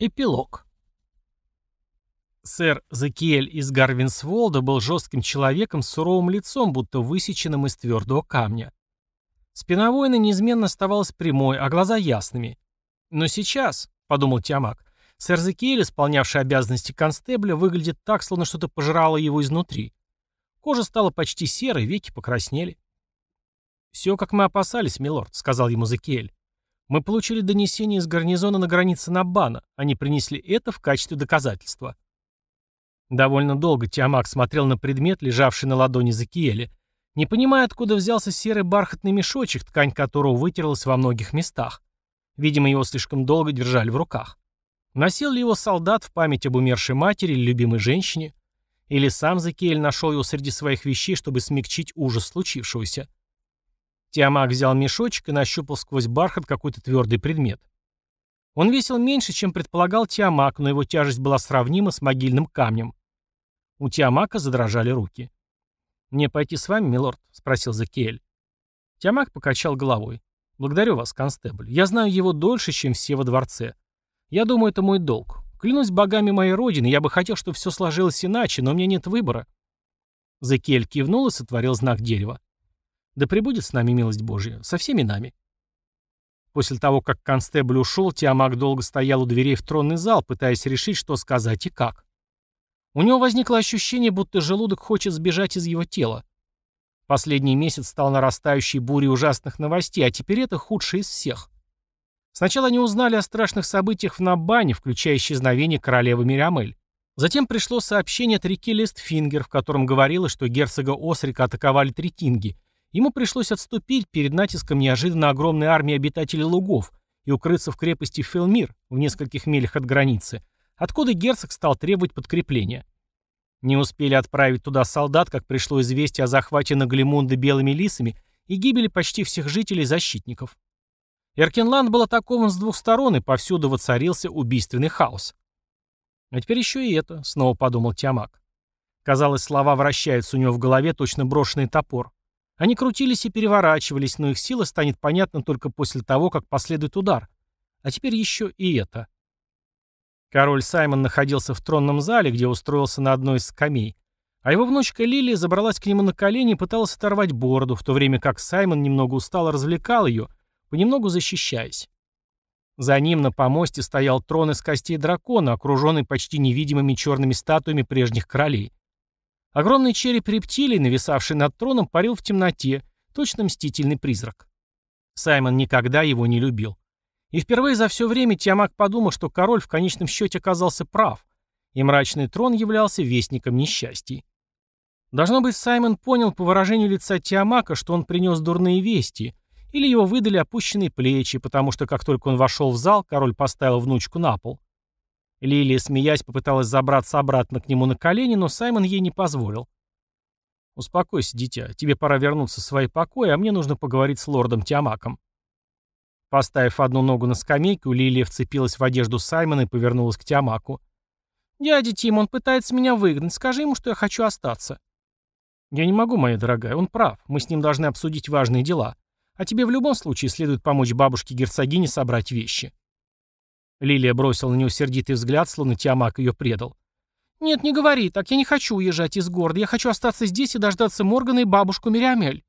Эпилог. Сэр Закиэль из Гарвинсволда был жестким человеком с суровым лицом, будто высеченным из твердого камня. Спина воина неизменно оставалась прямой, а глаза ясными. «Но сейчас», — подумал Тиамак, — сэр Закиэль, исполнявший обязанности констебля, выглядит так, словно что-то пожрало его изнутри. Кожа стала почти серой, веки покраснели. «Все, как мы опасались, милорд», — сказал ему Закиэль. Мы получили донесение из гарнизона на границе Набана. Они принесли это в качестве доказательства. Довольно долго Тиамак смотрел на предмет, лежавший на ладони Закиэля, не понимая, откуда взялся серый бархатный мешочек, ткань которого вытерлась во многих местах. Видимо, его слишком долго держали в руках. Носил ли его солдат в память об умершей матери или любимой женщине? Или сам Закиэль нашел его среди своих вещей, чтобы смягчить ужас случившегося? Тиамак взял мешочек и нащупал сквозь бархат какой-то твердый предмет. Он весил меньше, чем предполагал Тиамак, но его тяжесть была сравнима с могильным камнем. У Тиамака задрожали руки. «Мне пойти с вами, милорд?» — спросил Закиэль. Тиамак покачал головой. «Благодарю вас, констебль. Я знаю его дольше, чем все во дворце. Я думаю, это мой долг. Клянусь богами моей родины, я бы хотел, чтобы все сложилось иначе, но у меня нет выбора». Закиэль кивнул и сотворил знак дерева. Да пребудет с нами милость Божья, со всеми нами. После того, как констебль ушел, Тиамак долго стоял у дверей в тронный зал, пытаясь решить, что сказать и как. У него возникло ощущение, будто желудок хочет сбежать из его тела. Последний месяц стал нарастающей бурей ужасных новостей, а теперь это худшее из всех. Сначала они узнали о страшных событиях в Набане, включая исчезновение королевы Мириамель. Затем пришло сообщение от реки Лестфингер, в котором говорилось, что герцога Осрика атаковали тритинги, Ему пришлось отступить перед натиском неожиданно огромной армии обитателей лугов и укрыться в крепости Фелмир в нескольких милях от границы, откуда герцог стал требовать подкрепления. Не успели отправить туда солдат, как пришло известие о захвате Наглимунда белыми лисами и гибели почти всех жителей защитников. Эркинланд был атакован с двух сторон, и повсюду воцарился убийственный хаос. А теперь еще и это, снова подумал Тиамак. Казалось, слова вращаются у него в голове, точно брошенный топор. Они крутились и переворачивались, но их сила станет понятна только после того, как последует удар. А теперь еще и это. Король Саймон находился в тронном зале, где устроился на одной из скамей, а его внучка Лилия забралась к нему на колени и пыталась оторвать бороду, в то время как Саймон немного устал и развлекал ее, понемногу защищаясь. За ним на помосте стоял трон из костей дракона, окруженный почти невидимыми черными статуями прежних королей. Огромный череп рептилии, нависавший над троном, парил в темноте, точно мстительный призрак. Саймон никогда его не любил. И впервые за все время Тиамак подумал, что король в конечном счете оказался прав, и мрачный трон являлся вестником несчастий. Должно быть, Саймон понял по выражению лица Тиамака, что он принес дурные вести, или его выдали опущенные плечи, потому что как только он вошел в зал, король поставил внучку на пол. Лилия, смеясь, попыталась забраться обратно к нему на колени, но Саймон ей не позволил. «Успокойся, дитя, тебе пора вернуться в свои покои, а мне нужно поговорить с лордом Тиамаком». Поставив одну ногу на скамейку, Лилия вцепилась в одежду Саймона и повернулась к Тиамаку. «Дядя Тим, он пытается меня выгнать. Скажи ему, что я хочу остаться». «Я не могу, моя дорогая, он прав. Мы с ним должны обсудить важные дела. А тебе в любом случае следует помочь бабушке-герцогине собрать вещи». Лилия бросила на него сердитый взгляд, словно Тиамак ее предал. «Нет, не говори так. Я не хочу уезжать из города. Я хочу остаться здесь и дождаться Моргана и бабушку Мириамель».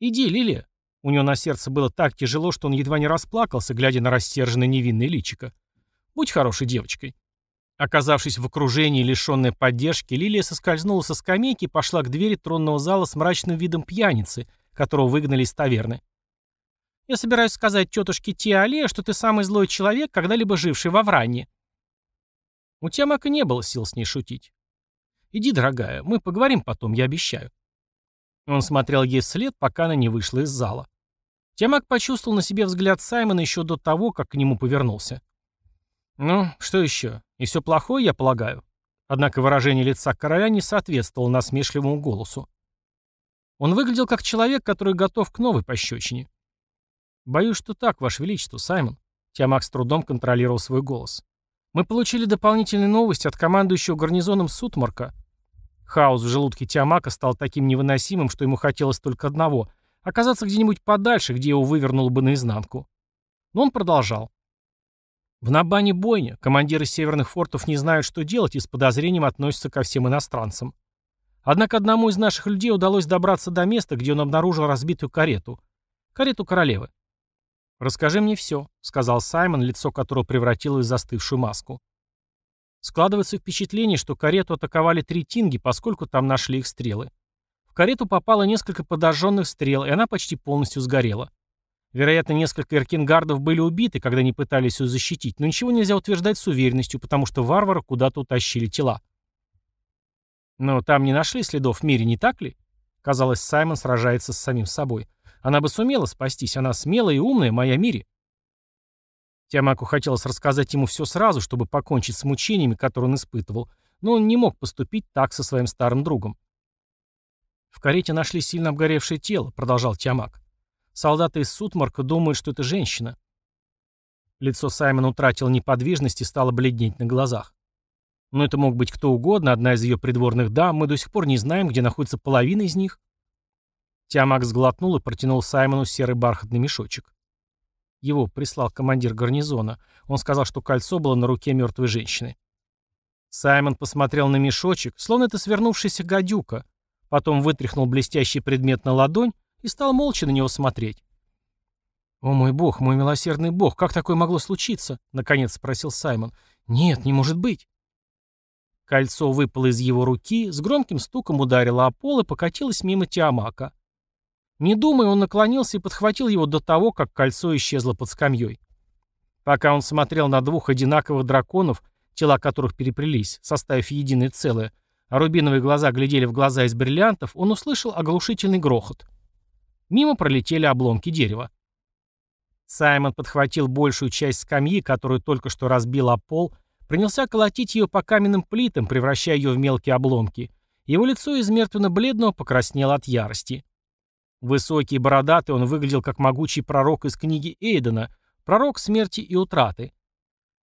«Иди, Лилия». У него на сердце было так тяжело, что он едва не расплакался, глядя на рассерженное невинное личико. «Будь хорошей девочкой». Оказавшись в окружении, лишенной поддержки, Лилия соскользнула со скамейки и пошла к двери тронного зала с мрачным видом пьяницы, которого выгнали из таверны. Я собираюсь сказать тетушке Тиале, что ты самый злой человек, когда-либо живший во Вранье». У Тиамака не было сил с ней шутить. «Иди, дорогая, мы поговорим потом, я обещаю». Он смотрел ей вслед, пока она не вышла из зала. Тиамак почувствовал на себе взгляд Саймона еще до того, как к нему повернулся. «Ну, что еще? И все плохое, я полагаю?» Однако выражение лица короля не соответствовало насмешливому голосу. Он выглядел как человек, который готов к новой пощечине. «Боюсь, что так, Ваше Величество, Саймон». Тиамак с трудом контролировал свой голос. «Мы получили дополнительные новости от командующего гарнизоном Сутмарка». Хаос в желудке Тиамака стал таким невыносимым, что ему хотелось только одного — оказаться где-нибудь подальше, где его вывернуло бы наизнанку. Но он продолжал. В Набане бойня. Командиры северных фортов не знают, что делать, и с подозрением относятся ко всем иностранцам. Однако одному из наших людей удалось добраться до места, где он обнаружил разбитую карету. Карету королевы. «Расскажи мне все», — сказал Саймон, лицо которого превратилось в застывшую маску. Складывается впечатление, что карету атаковали три тинги, поскольку там нашли их стрелы. В карету попало несколько подожженных стрел, и она почти полностью сгорела. Вероятно, несколько эркингардов были убиты, когда они пытались ее защитить, но ничего нельзя утверждать с уверенностью, потому что варвары куда-то утащили тела. Но там не нашли следов в мире, не так ли? Казалось, Саймон сражается с самим собой. Она бы сумела спастись, она смелая и умная, моя Мири. Тиамаку хотелось рассказать ему все сразу, чтобы покончить с мучениями, которые он испытывал, но он не мог поступить так со своим старым другом. «В карете нашли сильно обгоревшее тело», — продолжал Тиамак. Солдаты из Сутмарка думают, что это женщина. Лицо Саймона утратило неподвижность и стало бледнеть на глазах. Но это мог быть кто угодно, одна из ее придворных дам, мы до сих пор не знаем, где находится половина из них. Тиамак сглотнул и протянул Саймону серый бархатный мешочек. Его прислал командир гарнизона. Он сказал, что кольцо было на руке мертвой женщины. Саймон посмотрел на мешочек, словно это свернувшаяся гадюка, потом вытряхнул блестящий предмет на ладонь и стал молча на него смотреть. «О мой бог, мой милосердный бог, как такое могло случиться?» — наконец спросил Саймон. «Нет, не может быть». Кольцо выпало из его руки, с громким стуком ударило о пол и покатилось мимо Тиамака. Не думая, он наклонился и подхватил его до того, как кольцо исчезло под скамьей. Пока он смотрел на двух одинаковых драконов, тела которых переплелись, составив единое целое, а рубиновые глаза глядели в глаза из бриллиантов, он услышал оглушительный грохот. Мимо пролетели обломки дерева. Саймон подхватил большую часть скамьи, которую только что разбил о пол, принялся колотить ее по каменным плитам, превращая ее в мелкие обломки. Его лицо из мертвенно-бледного покраснело от ярости. Высокий и бородатый он выглядел как могучий пророк из книги Эйдена, пророк смерти и утраты.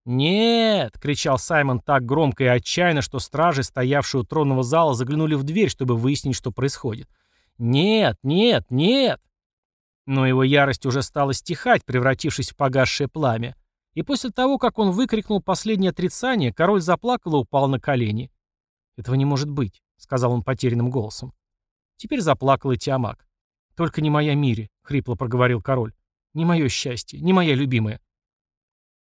«Нет!» — кричал Саймон так громко и отчаянно, что стражи, стоявшие у тронного зала, заглянули в дверь, чтобы выяснить, что происходит. «Нет, нет, нет!» Но его ярость уже стала стихать, превратившись в погасшее пламя. И после того, как он выкрикнул последнее отрицание, король заплакал и упал на колени. «Этого не может быть», — сказал он потерянным голосом. Теперь заплакал и Тиамак. «Только не моя Мири», — хрипло проговорил король. «Не мое счастье, не моя любимая».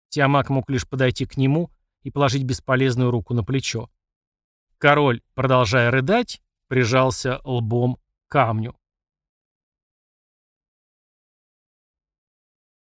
Тиамак мог лишь подойти к нему и положить бесполезную руку на плечо. Король, продолжая рыдать, прижался лбом камню.